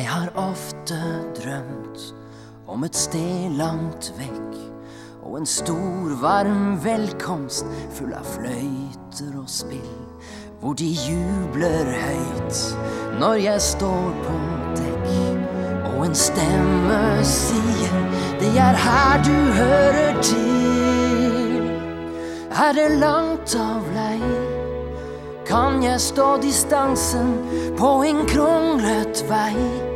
Jeg har ofte drømt om et sted langt vekk. Og en stor, varm velkomst full av fløyter og spill. Hvor de jubler høyt når jeg står på dekk. Og en stemme sier det er her du hører til. Er det langt av lei? Kan jeg stå distansen på en kronglet vei?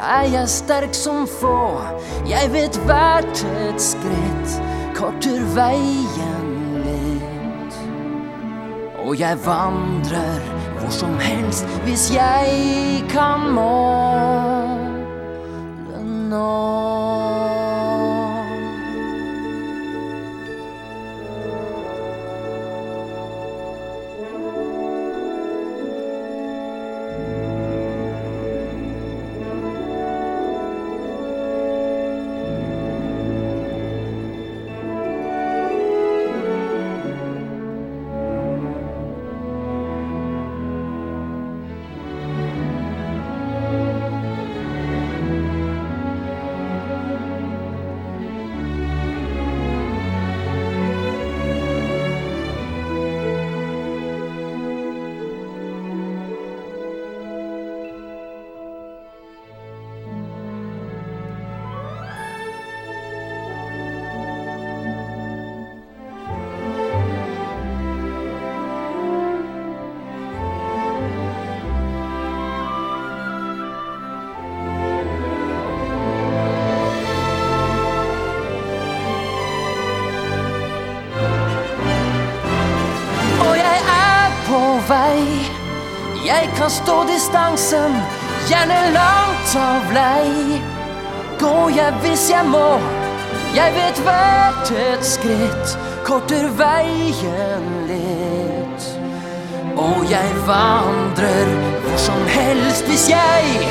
Er jeg sterk som få? Jeg vet hvert et skritt korter veien litt. Og jeg vandrer hvor som helst hvis jeg kan måle nå. Jeg kan stå distansen, gjerne langt av lei. Går jeg hvis jeg må, jeg vet hvert et skritt korter veien litt. Og jeg vandrer hvor som helst hvis jeg